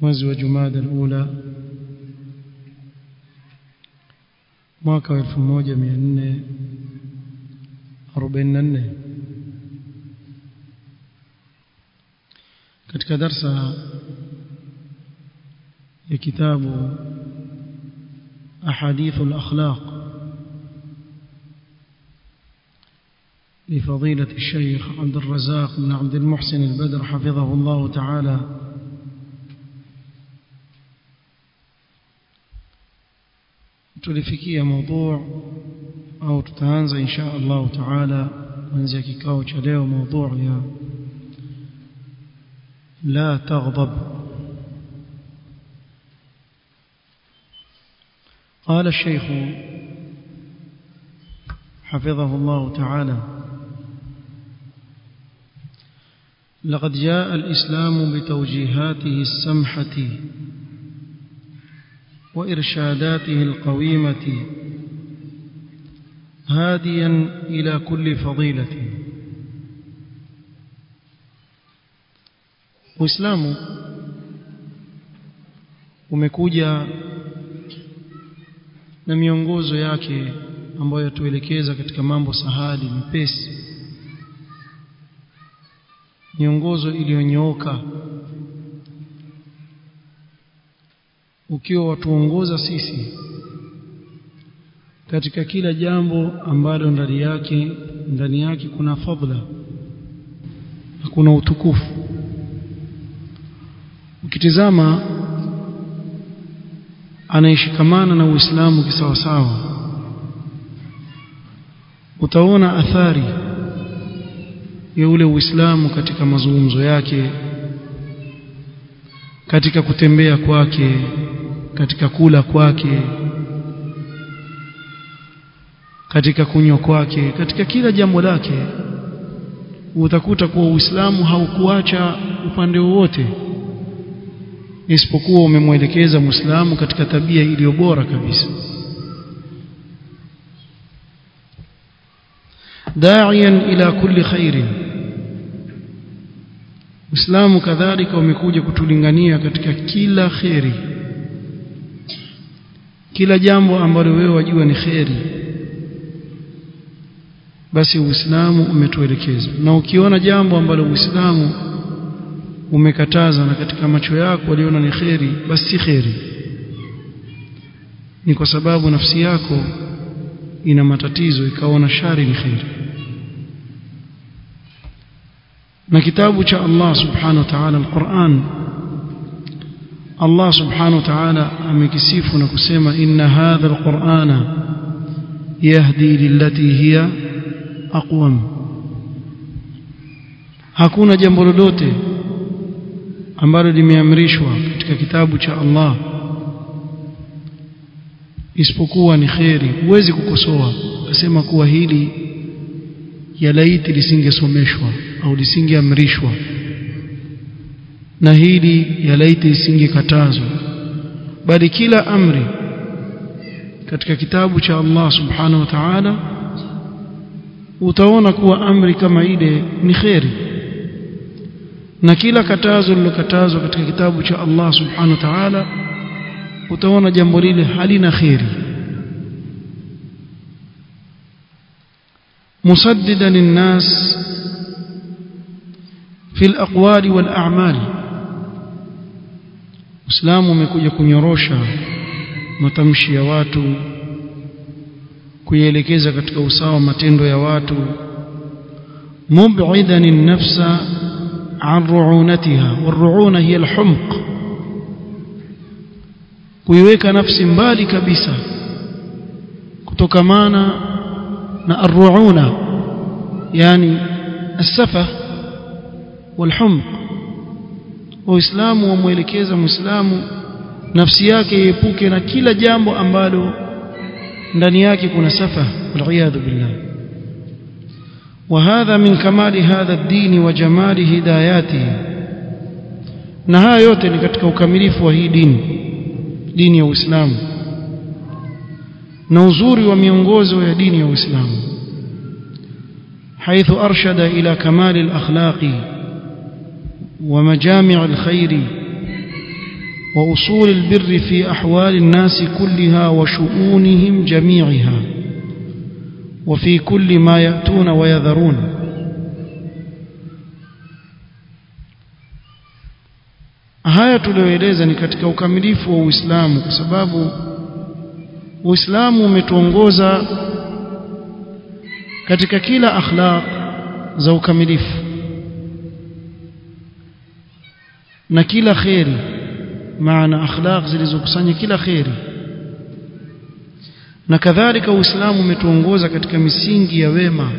mwezi wa jumada alula mwaka wa elfu moja mia nne arobaini na nne katika darsa ya kitabu ahadithu al-akhlaq لفضيلة الشيخ عبد الرزاق بن عبد المحسن البدر حفظه الله تعالى tulifikia موضوع au tutaanza insha Allah taala kuanzia kikao cha leo موضوع ya لا تغضب قال الشيخ حفظه الله تعالى لقد جاء الإسلام بتوجيهاته السمحة وإرشاداته القويمة هاديا إلى كل فضيلة Uislamu umekuja na miongozo yake ambayo yatuelekeza katika mambo sahali mepesi miongozo iliyonyooka Ukiwa watuongoza sisi katika kila jambo ambalo ndani yake ndani yake kuna fadla na kuna utukufu. Ukitizama anaishikamana na Uislamu kisawasawa. Utaona athari ya ule Uislamu katika mazungumzo yake katika kutembea kwake katika kula kwake katika kunywa kwake katika kila jambo lake utakuta kuwa Uislamu haukuacha upande wowote isipokuwa umemwelekeza Muislamu katika tabia iliyo bora kabisa. Da'iyan ila kulli khairin Uislamu kadhalika umekuja kutulingania katika kila kheri. Kila jambo ambalo wewe wajua ni kheri basi Uislamu umetuelekeza. Na ukiona jambo ambalo Uislamu umekataza na katika macho yako waliona ni kheri basi si kheri. Ni kwa sababu nafsi yako ina matatizo ikaona shari ni kheri na kitabu cha Allah subhanahu wa ta'ala al-Qur'an. Allah subhanahu wa ta'ala amekisifu na kusema inna hadha al-Qur'ana yahdi lillati hiya aqwam. Hakuna jambo lolote ambalo limeamrishwa katika kitabu cha Allah isipokuwa ni kheri. Huwezi kukosoa. Akasema kuwa hili ya laiti lisingesomeshwa au lisingeamrishwa. Na hili yalaiti lisingekatazwa bali kila amri katika kitabu cha Allah subhanahu wa ta'ala utaona kuwa amri kama ile ni khairi na kila katazo lilokatazwa katika kitabu cha Allah subhanahu wa ta'ala utaona jambo lile halina khairi musaddidan linnas في الأقوال والأعمال Uislamu umekuja kunyorosha matamshi ya watu kuielekeza katika usawa matendo ya watu mub'idan an-nafsa an ru'unatiha war-ru'una hiya al-humq kuiweka nafsi mbali kabisa kutokamana na ar-ru'una yani as-safa wal-humq waislamu wamwelekeza muislamu nafsi yake iepuke na kila jambo ambalo ndani yake kuna safa waliyadhu billah وهذا من كمال هذا الدين وجمال هداياته na haya yote ni katika ukamilifu wa hii dini dini ya Uislamu na uzuri wa miongozo ya dini ya Uislamu حيث أرشد إلى كمال الأخلاق ومجامع الخير وأصول البر في أحوال الناس كلها وشؤونهم جميعها وفي كل ما يأتون ويذرون haya tulioeleza ni katika ukamilifu wa Uislamu kwa sababu Uislamu umetuongoza katika kila akhlaq za ukamilifu na kila kheri maana akhlaq zilizokusanya kila kheri. Na kadhalika Uislamu umetuongoza katika misingi ya wema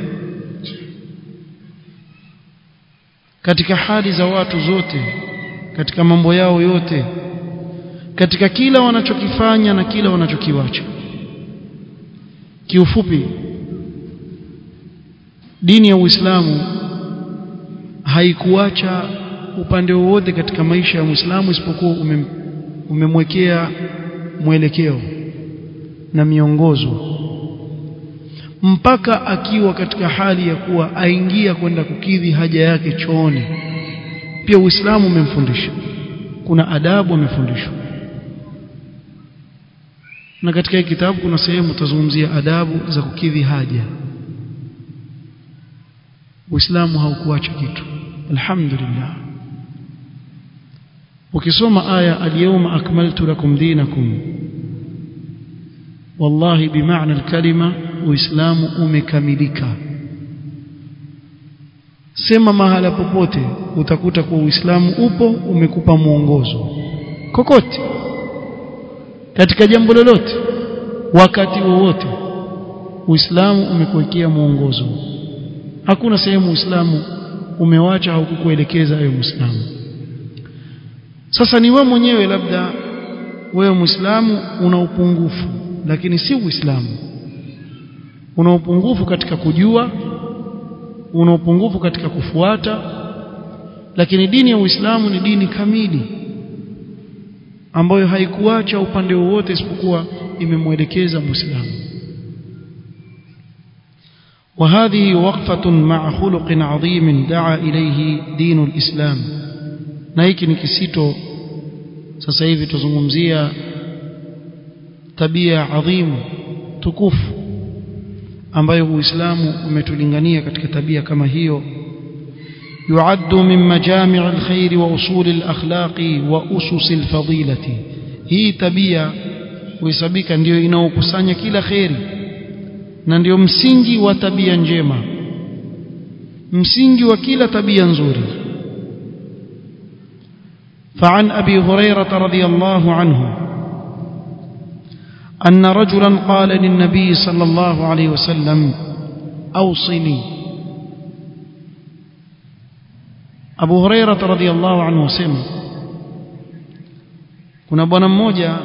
katika hali za watu zote katika mambo yao yote katika kila wanachokifanya na kila wanachokiwacha. Kiufupi dini ya Uislamu haikuacha upande wowote katika maisha ya Muislamu isipokuwa umem, umemwekea mwelekeo na miongozo. Mpaka akiwa katika hali ya kuwa aingia kwenda kukidhi haja yake chooni. Pia Uislamu umemfundisha. Kuna adabu amefundishwa. Na katika hii kitabu kuna sehemu tutazungumzia adabu za kukidhi haja. Uislamu haukuacha kitu. Alhamdulillah ukisoma aya alyawma akmaltu lakum dinakum. Wallahi bimaana alkalima uislamu umekamilika. Sema mahala popote utakuta kuwa uislamu upo umekupa mwongozo. Kokote. Katika jambo lolote wakati wowote uislamu umekuwekea mwongozo. Hakuna sehemu uislamu umewacha au kukuelekeza ayo muislamu sasa ni wewe mwenyewe labda wewe muislamu una upungufu lakini si uislamu una upungufu katika kujua una upungufu katika kufuata lakini dini ya Uislamu ni dini kamili ambayo haikuacha upande wowote isipokuwa imemwelekeza Muislamu وهذه وقفة مع خلق عظيم دعا إليه دين الإسلام na hiki ni kisito sasa hivi tuzungumzia tabia adhimu tukufu ambayo Uislamu umetulingania katika tabia kama hiyo يعد من مجامع الخير وأصول الأخلاق وأسس الفضيلة hii tabia huhesabika ndiyo inaokusanya kila kheri na ndio msingi wa tabia njema msingi wa kila tabia nzuri فعن أبي هريرة رضي الله عنه أن رجلا قال للنبي صلى الله عليه وسلم أوصني. أبو هريرة رضي الله عنه سم كنا بنا موجة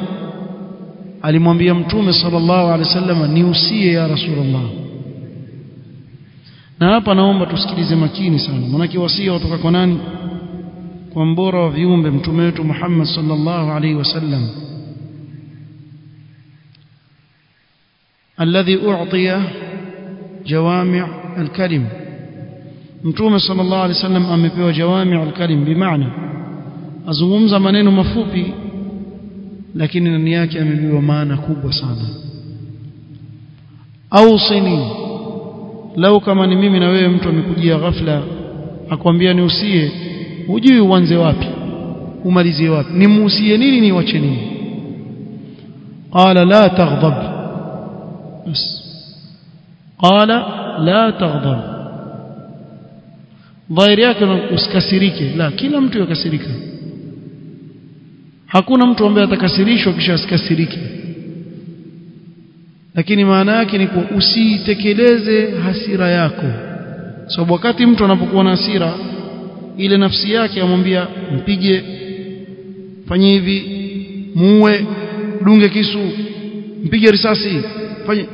المهم يمتوم صلى الله عليه وسلم نيوسي يا رسول الله na نعم naomba tusikilize makini sana. نعم wasia watoka kwa kwa mbora wa viumbe mtume wetu Muhammad sallallahu alaihi wasallam الذي أعطي جوامع الكلم mtume sallallahu alaihi wasallam amepewa jawami' al-kalim bimaana azungumza maneno mafupi lakini ndani yake amebeba maana kubwa sana ausini lau kama ni mimi na wewe mtu amekujia ghafla akwambia niusie hujui uanze wapi. Umalizie wapi. Nimuhusie nini niwache nini? Qala la taghdab. Bas qala la taghdab. Dhahiri yake usikasirike. La kila mtu yakasirika. Hakuna mtu ambaye atakasirishwa kisha asikasirike. Lakini maana yake ni kuwa usitekeleze hasira yako. Sababu so, wakati mtu anapokuwa na hasira ile nafsi yake amwambia mpige fanye hivi muue dunge kisu mpige risasi fanye.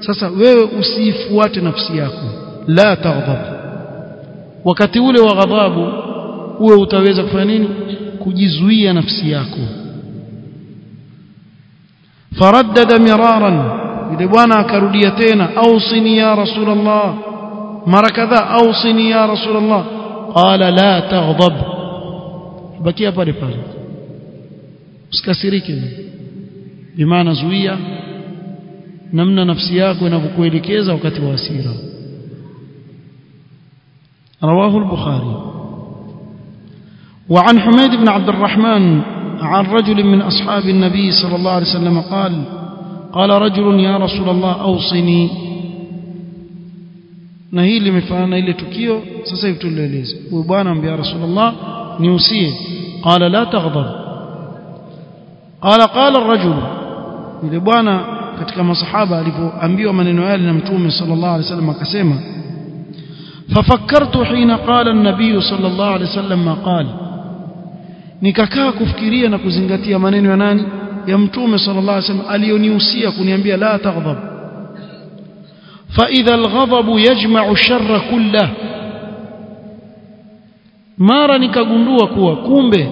Sasa wewe usifuate nafsi yako. La taghdab. Wakati ule wa ghadhabu uwe utaweza kufanya nini? Kujizuia nafsi yako. Faraddada miraran. Yule bwana akarudia tena ausini ya rasulullah mara kadhaa ausini ya rasulullah قال لا تغضب. بكي pale pale usikasirike bimaana zuia namna nafsi yako inavyokuelekeza wakati wa hasira رواه البخاري. وعن حميد بن عبد الرحمن عن رجل من أصحاب النبي صلى الله عليه وسلم قال قال رجل يا رسول الله أوصني na hili limefanana ile tukio sasa hivi tulieleza huyu bwana ambaye rasulullah niusie qala la taghdab qala qala ar-rajul yule bwana katika masahaba alipoambiwa maneno yale na mtume sallallahu alaihi wasallam akasema ففكرت حين قال النبي صلى الله عليه وسلم ما قال nikakaa kufikiria na kuzingatia maneno ya nani ya mtume sallallahu alaihi wasallam alionihusia kuniambia la taghdab fa الغضب يجمع الشر كله mara nikagundua kuwa kumbe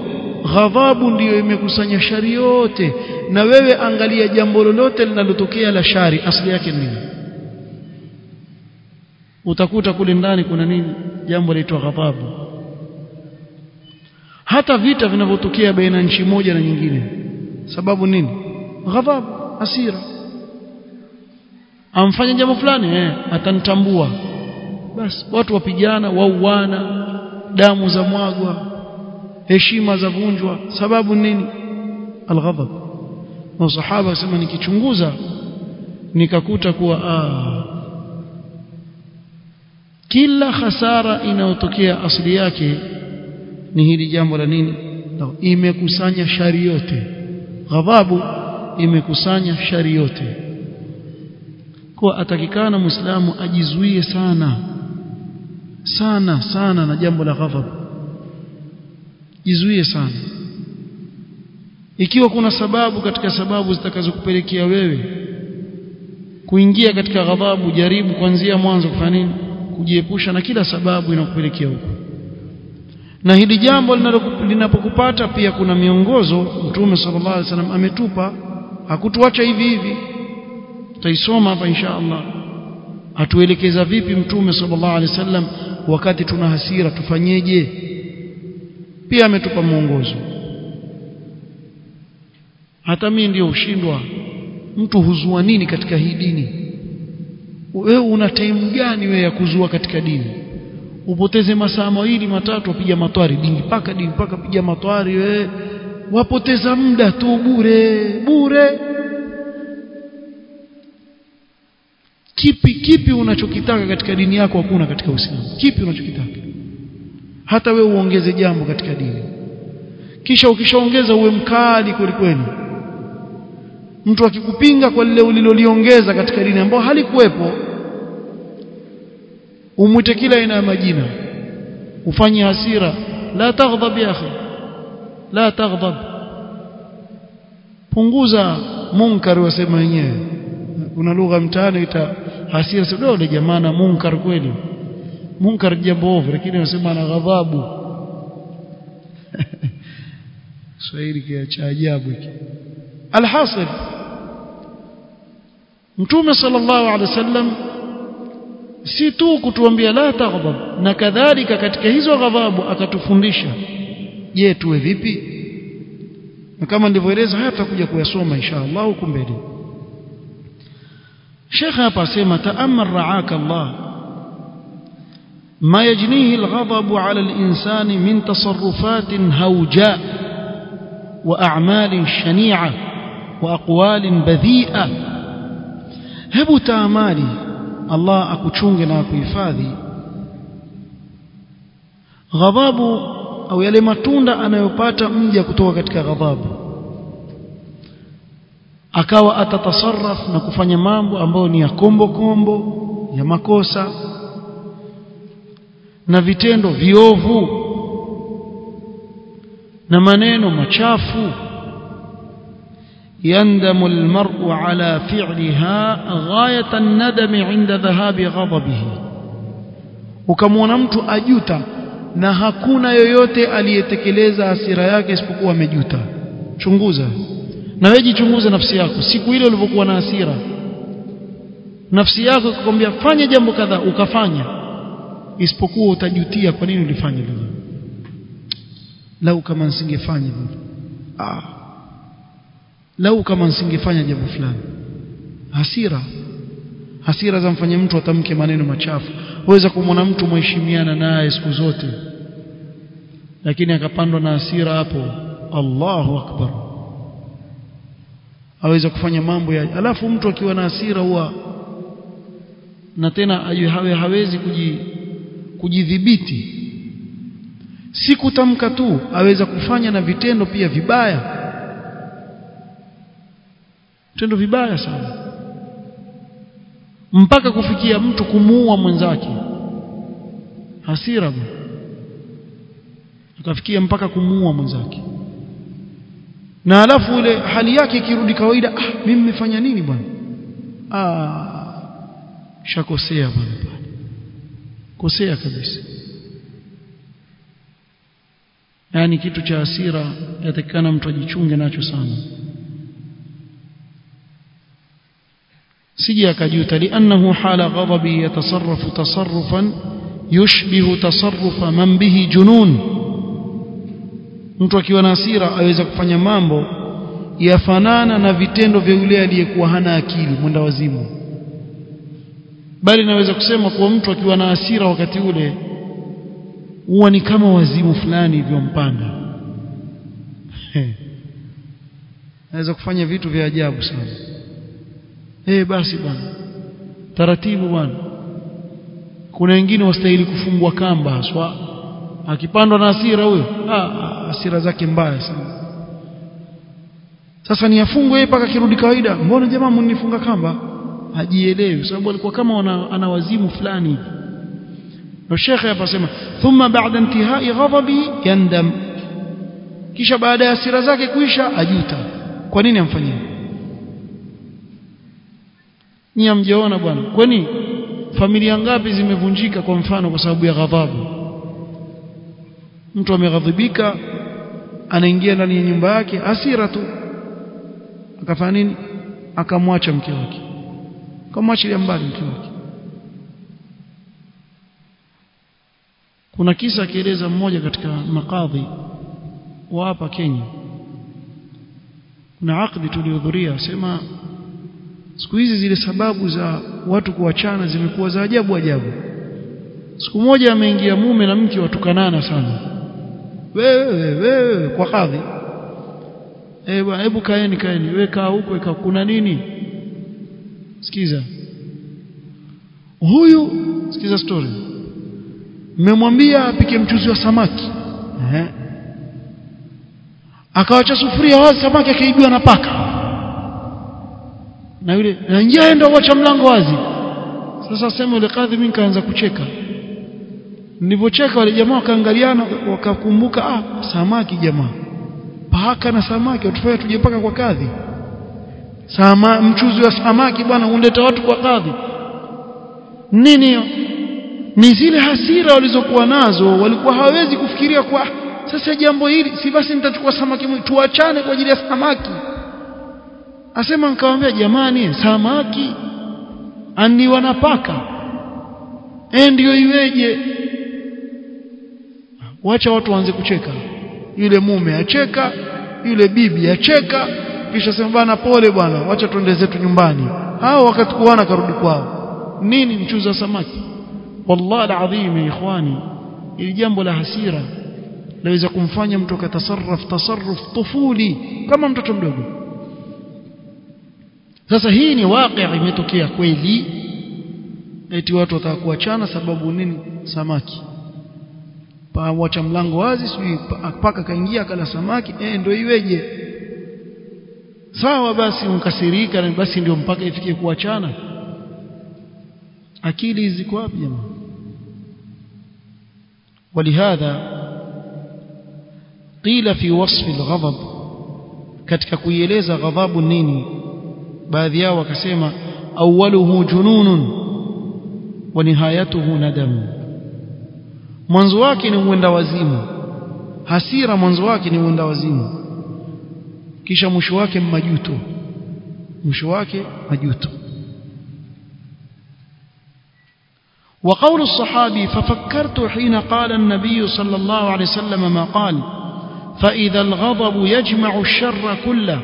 ghadhabu ndiyo imekusanya shari yote na wewe angalia jambo lolote linalotokea la shari asili yake nini? Utakuta kule ndani kuna nini? Jambo laitwa ghadhabu. Hata vita vinavyotokea baina nchi moja na nyingine. Sababu nini? Ghadhabu hasira amfanya jambo fulani eh atanitambua. Basi watu wapigana wauana damu za mwagwa heshima za vunjwa. Sababu nini? Alghadab. Na sahaba akasema nikichunguza nikakuta kuwa ah kila hasara inayotokea asili yake ni hili jambo la nini? Imekusanya shari yote. Ghadhabu imekusanya shari yote kwa atakikana muislamu ajizuie sana. Sana sana na jambo la ghadhabu. Jizuie sana. Ikiwa kuna sababu katika sababu zitakazokupelekea wewe kuingia katika ghadhabu jaribu kuanzia mwanzo kufanya nini? Kujiepusha na kila sababu inakupelekea huko. Na hili jambo linapokupata pia kuna miongozo mtume sallallahu alaihi wasallam ametupa hakutuacha hivi hivi tutaisoma hapa insha Allah. Atuelekeza vipi mtume sallallahu alaihi wasallam wakati tuna hasira tufanyeje? Pia ametupa mwongozo. Hata mimi ndio ushindwa mtu huzua nini katika hii dini? Wewe una time gani wewe ya kuzua katika dini? Upoteze masaa mawili matatu upiga matwari. Dini paka dini paka piga matwari wewe. Wapoteza muda tu bure bure kipi kipi unachokitaka katika dini yako hakuna katika Uislamu? Kipi unachokitaka? Hata we uongeze jambo katika dini. Kisha ukishaongeza uwe mkali kweli kweli. Mtu akikupinga kwa lile uliloliongeza katika dini ambao halikuwepo umwite kila aina ya majina. Ufanye hasira. La taghdhab ya akhi. La taghdhab punguza munkar wasema wenyewe. Kuna lugha mtaani ita hasira sio jamaa na munkar kweli. Munkar jambo ovu lakini anasema na ghadhabu. Swahili kia cha ajabu hiki. Alhasil Mtume sallallahu alaihi wasallam si tu kutuambia la taghdab na kadhalika katika hizo ghadhabu akatufundisha. Je tuwe vipi? Na kama ndivyoeleza haya tutakuja kuyasoma inshallah huko mbele Sheikh hapa asema ta'ammal ra'aka Allah ما يجنيه الغضب على الإنسان من تصرفات هوجاء وأعمال شنيعة وأقوال بذيئة hebu taamali Allah akuchunge na akuhifadhi ghadhabu au yale matunda anayopata mja kutoka katika ghadhabu akawa atatasarraf na kufanya mambo ambayo ni ya kombo kombo ya makosa na vitendo viovu na maneno machafu يندم المرء على فعلها غاية الندم عند ذهاب غضبه ukamwona mtu ajuta na hakuna yoyote aliyetekeleza hasira yake isipokuwa amejuta chunguza na wewe jichunguze nafsi yako siku ile ulivyokuwa na hasira. Nafsi yako ikakwambia fanya jambo kadhaa ukafanya. Isipokuwa utajutia kwa nini ulifanya hivyo lau kama nisingefanya hivyo ah. Lau kama nisingefanya jambo fulani. Hasira. Hasira zamfanya mtu atamke maneno machafu. Waweza kumwona mtu mheshimiana naye siku zote. Lakini akapandwa na hasira hapo. Allahu akbar aweza kufanya mambo ya alafu mtu akiwa na hasira huwa na tena hawe hawezi kuji, kujidhibiti. Si kutamka tu aweza kufanya na vitendo pia vibaya. Vitendo vibaya sana. Mpaka kufikia mtu kumuua mwenzake. Hasira akafikia mpaka kumuua mwenzake na alafu ile hali yake ikirudi kawaida ah mimi nimefanya nini bwana ah shakosea bwana pale kosea kabisa yani kitu cha hasira yatakikana mtu ajichunge nacho sana sije akajuta liannahu hala ghadabi yatasarrafu tasarrufan yushbihu tasarrufa man bihi junun mtu akiwa na hasira aweza kufanya mambo yafanana na vitendo vya yule aliyekuwa hana akili mwenda wazimu. Bali naweza kusema kuwa mtu akiwa na hasira wakati ule huwa ni kama wazimu fulani hivyo mpanda naweza kufanya vitu vya ajabu sana. Eh basi bwana. Taratibu bwana. Kuna wengine wastahili kufungwa kamba haswa. Akipandwa na hasira huyo. Ah, ah hasira zake mbaya sana. Sasa ni afungwe mpaka kirudi kawaida. Mbona jamaa mnifunga kamba? Hajielewi. Sababu alikuwa kama ana, wazimu fulani na shekhe hapa sema thumma ba'da intihai ghadabi yandam. Kisha baada ya hasira zake kuisha ajuta. Kwa nini amfanyia ni amjeona bwana. Kwani familia ngapi zimevunjika kwa mfano kwa sababu ya ghadhabu? Mtu ameghadhibika anaingia ndani ya nyumba yake hasira tu. Akafanya nini? Akamwacha mke wake. Akamwachilia mbali mke wake. Kuna kisa akieleza mmoja katika makadhi wa hapa Kenya. Kuna akdi tulihudhuria sema siku hizi zile sababu za watu kuachana zimekuwa za ajabu ajabu. Siku moja ameingia mume na mke watukanana sana wewe wewe kwa kadhi ewe hebu kaeni kaeni. Wewe kaa huko kuna nini? Sikiza. Huyu sikiza story. Mmemwambia apike mchuzi wa samaki. Eh akawacha sufuria wazi samaki akaibiwa na paka. Na yule na njia mlango wazi. Sasa sema yule kadhi mimi kaanza kucheka nilipocheka wale jamaa wakaangaliana wakakumbuka ah samaki jamaa. Paka na samaki watufanya tuje paka kwa kadhi. Sama mchuzi wa samaki bwana unleta watu kwa kadhi. Nini? Ni zile hasira walizokuwa nazo walikuwa hawezi kufikiria kwa sasa jambo hili si basi nitachukua samaki mwingi tuachane kwa ajili ya samaki. Asema nikamwambia jamani samaki ani wanapaka eh ndio iweje wacha watu waanze kucheka. Yule mume acheka yule bibi acheka kisha sema bana pole bwana wacha tuende zetu nyumbani. Hao wakati kuana karudi kwao. Nini mchuza samaki? Wallahi alazim ikhwani ili jambo la hasira laweza kumfanya mtu akatasarraf tasarruf tufuli kama mtoto mdogo. Sasa hii ni waqi'a imetokea kweli eti watu watakuachana sababu nini? Samaki pawacha mlango wazi sijui paka kaingia akala samaki eh ndio iweje sawa basi unkasirika na basi ndio mpaka ifike kuachana akili ziko wapi jamaa ولهذا qila fi wasfi alghadab katika kuieleza ghadhabu nini baadhi yao wakasema awwaluhu jununun wa nihayatuhu nadam mwanzo wake ni uenda wazimu hasira mwanzo wake ni uenda wazimu kisha mwisho wake majuto mwisho wake majuto وقول الصحابي ففكرت حين قال النبي صلى الله عليه وسلم ما قال فإذا الغضب يجمع الشر كله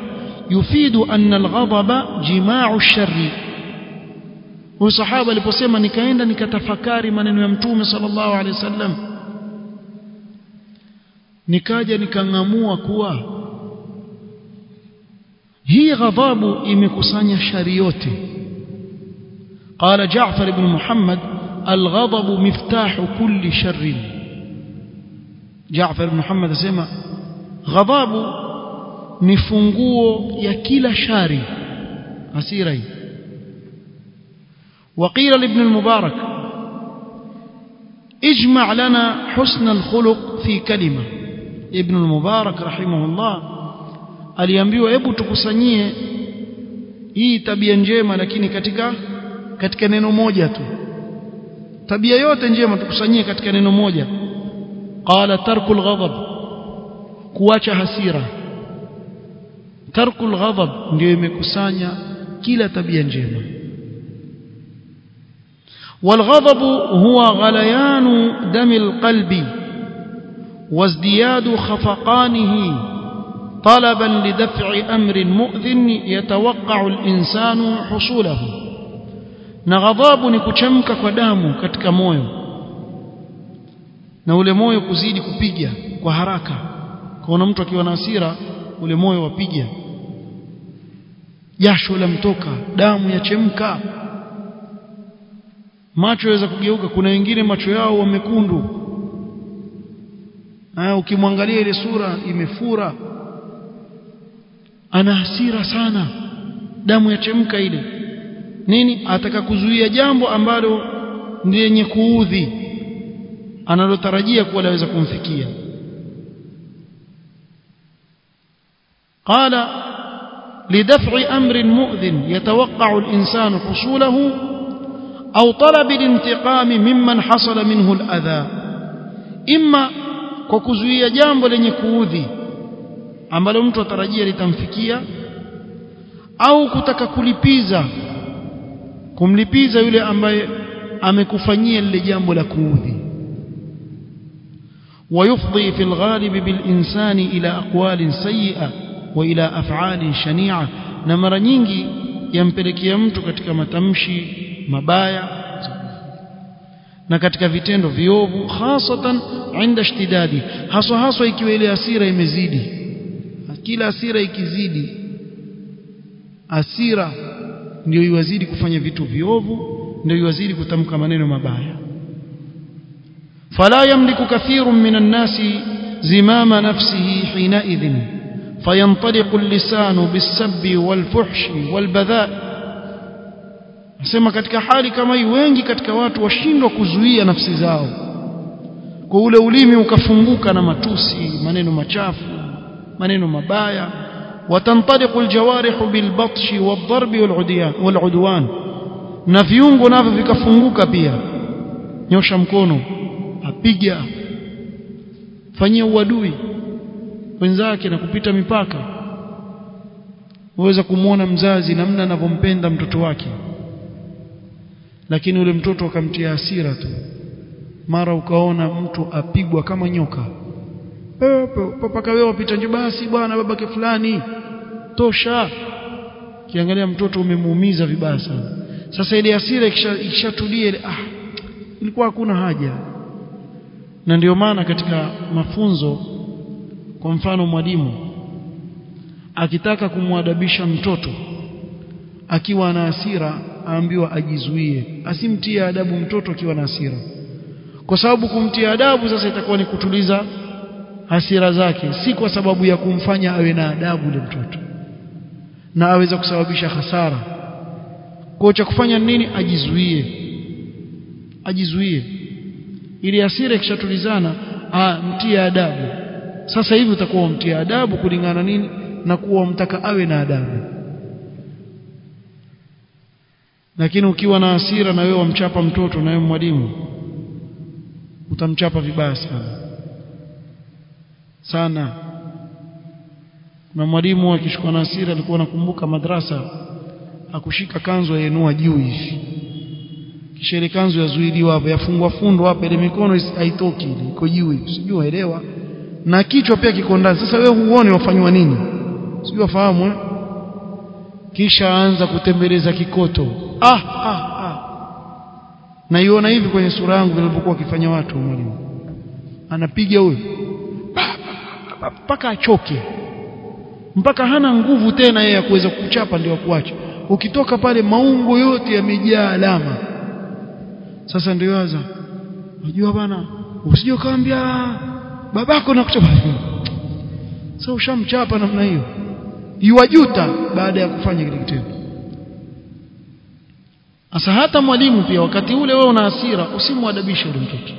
يفيد أن الغضب جماع الشر والصحابة aliposema nikaenda nikatafakari maneno ya mtume sallallahu alaihi wasallam nikaja nikangamua kuwa hii ghadhabu imekusanya shari yote قال جعفر بن محمد الغضب مفتاح كل شر جعفر بن محمد اسمع غضب ni funguo ya kila shari hasira hii وقيل لابن المبارك اجمع لنا حسن الخلق في كلمة ابن المبارك رحمه الله aliambiwa hebu tukusanyie hii tabia njema lakini katika katika neno moja tu tabia yote njema tukusanyie katika neno moja qala tarkul ghadab kuacha hasira tarkul ghadab ndio imekusanya kila tabia njema والغضب هو غليان دم القلب وازدياد خفقانه طلبا لدفع أمر مؤذن يتوقع الإنسان حصوله na ghadhabu ni kuchemka kwa damu katika moyo na ule moyo kuzidi kupiga kwa haraka kwaona mtu akiwa na hasira ule moyo wapiga jasho lamtoka damu yachemka macho yaweza kugeuka kuna wengine macho yao wamekundu na ukimwangalia ile sura imefura ana hasira sana damu yachemka ile nini ataka kuzuia jambo ambalo ni lenye kuudhi analotarajia kuwa laweza kumfikia قال لدفع أمر مؤذن يتوقع الإنسان حصوله أو طلب الانتقام ممن حصل منه الأذى. إما ككزوية جامب لنكوذي أما لو أنت ترجي لتنفكية أو كتك كلبيزة كملبيزة يولي أما أمكفنية لجامب لكوذي ويفضي في الغالب بالإنسان إلى أقوال سيئة وإلى أفعال شنيعة. نمرنينجي ينبركي يمتك كما تمشي mabaya. Na katika vitendo viovu hasatan inda ishtidadi haswa haswa ikiwa ile asira imezidi. Kila asira ikizidi asira ndio iwazidi kufanya vitu viovu ndio iwazidi kutamka maneno mabaya. Fala yamliku kathirun minan nasi zimama nafsihi hina idhin fayantaliqu al-lisanu bis-sabbi wal-fuhshi wal-badha'i nasema katika hali kama hii wengi katika watu washindwa kuzuia nafsi zao. Kwa ule ulimi ukafunguka na matusi maneno machafu maneno mabaya. Watantaliqu aljawarihu bilbatshi wadharbi waludwan. Na viungo navyo vikafunguka pia. Nyosha mkono. Apiga. Fanyia uadui. Wenzake na kupita mipaka. Waweza kumwona mzazi namna anavyompenda mtoto wake lakini yule mtoto akamtia hasira tu. Mara ukaona mtu apigwa kama nyoka. Paka wewe wapita nje basi bwana babake fulani. Tosha. Kiangalia mtoto umemuumiza vibaya sana. Sasa ile hasira ikishatulia ile ah ilikuwa hakuna haja. Na ndio maana katika mafunzo kwa mfano mwalimu akitaka kumwadabisha mtoto akiwa na hasira aambiwa ajizuie asimtie adabu mtoto akiwa na hasira. Kwa sababu kumtia adabu sasa itakuwa ni kutuliza hasira zake si kwa sababu ya kumfanya awe na adabu yule mtoto. Na aweza kusababisha hasara. Kwa cha kufanya nini? Ajizuie. Ajizuie. Ili hasira ikishatulizana mtie adabu. Sasa hivi utakuwa umtia adabu kulingana nini? Na kuwa mtaka awe na adabu lakini ukiwa na hasira na wewe wamchapa mtoto na wewe mwalimu utamchapa vibaya sana. Sana. Na mwalimu akishikwa na hasira alikuwa nakumbuka madrasa akushika kanzu yainua juu hivi. Kisha ile kanzu yazuiliwa hapo yafungwa fundo hapo ile mikono haitoki iko juu hivi. Sijui waelewa. Na kichwa pia kiko ndani. Sasa wewe huone wafanywa nini? Sijui wafahamu eh? kisha anza kutembeleza kikoto ah ah ah. Naiona hivi kwenye sura yangu vinapokuwa akifanya watu mwalimu. Anapiga huyo mpaka achoke. Mpaka hana nguvu tena yeye ya kuweza kuchapa ndio kuacha ukitoka pale maungo yote yamejaa alama. Sasa ndio waza unajua bana usije ukaambia babako na kuchapa. Sasa ushamchapa namna hiyo. Yuwajuta baada ya kufanya kile kitendo Asa hata mwalimu pia wakati ule wewe una hasira usimwadabishe yule mtoto.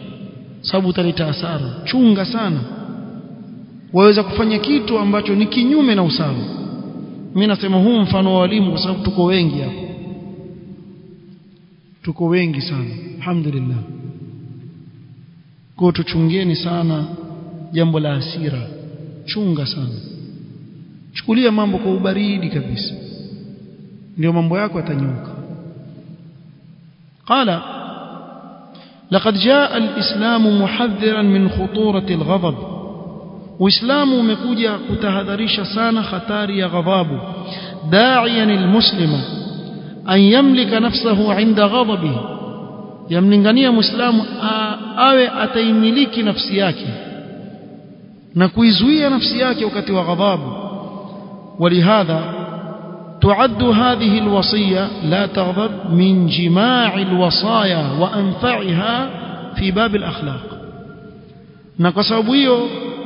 Sababu utaleta hasara. Chunga sana. Waweza kufanya kitu ambacho ni kinyume na usawa. Mimi nasema huu mfano wa walimu kwa sababu tuko wengi hapa. Tuko wengi sana. Alhamdulillah. Kwa tuchungeni sana jambo la hasira. Chunga sana. Chukulia mambo kwa ubaridi kabisa. Ndio mambo yako yatanyuka قال لقد جاء الإسلام محذرا من خطورة الغضب وإسلام مقوجة كتهدريش سان خطاري غضاب داعيا المسلم أن يملك نفسه عند غضبه يملكني مسلم أوي أتي ملك نفسياك نكويزوي نفسياك وكتوى غضاب ولهذا تعد هذه الوصية لا تغضب من جماع الوصايا وأنفعها في باب الأخلاق. نقصبيه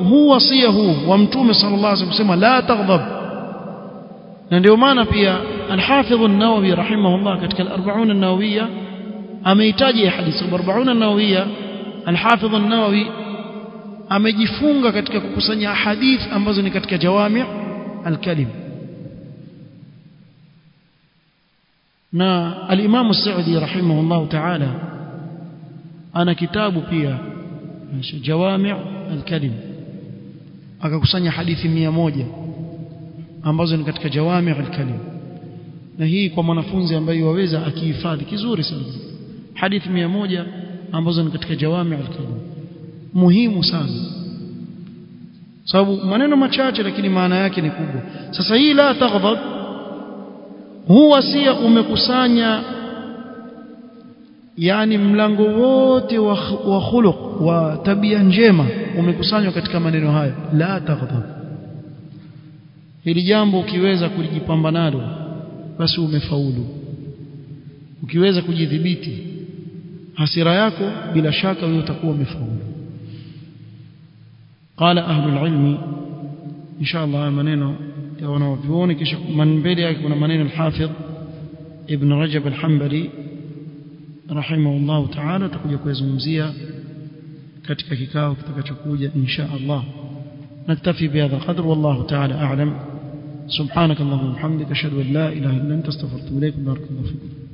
هو وصية هو ومتوم صلى الله عليه وسلم لا تغضب. ndio maana فيها الحافظ النووي رحمه الله كتك الأربعون النووية أما يتاجي حديث الأربعون النووية الحافظ النووي أما يجفونك كتك hadithi حديث ni katika كتك جوامع الكلمة na al-Imam As-Sa'di rahimahullah ta'ala ana kitabu pia jawami' al-kalim akakusanya hadithi 100 ambazo ni katika jawami' al-kalim na hii kwa mwanafunzi ambaye waweza akihifadhi kizuri sana hadithi 100 ambazo ni katika jawami' al-kalim muhimu sana sababu maneno machache lakini maana yake ni kubwa sasa hii la taghdab huu wasia umekusanya yani mlango wote wa, wa khuluq wa tabia njema umekusanywa katika maneno hayo. La taghdhab hili jambo ukiweza kulijipamba nalo basi umefaulu. Ukiweza kujidhibiti hasira yako bila shaka wewe utakuwa umefaulu. Qala ahlul ilmi inshallah maneno تونا وفيوني كش من بيلي كنا منين الحافظ ابن رجب الحنبلي رحمه الله تعالى. تقول يكوي زمزية كتك كيكاو كتك تقول إن شاء الله نكتفي بهذا القدر. والله تعالى أعلم. سبحانك اللهم وبحمدك أشهد أن لا إله إلا أنت أستغفرك إليك. وبارك الله فيك.